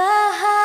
Bahagia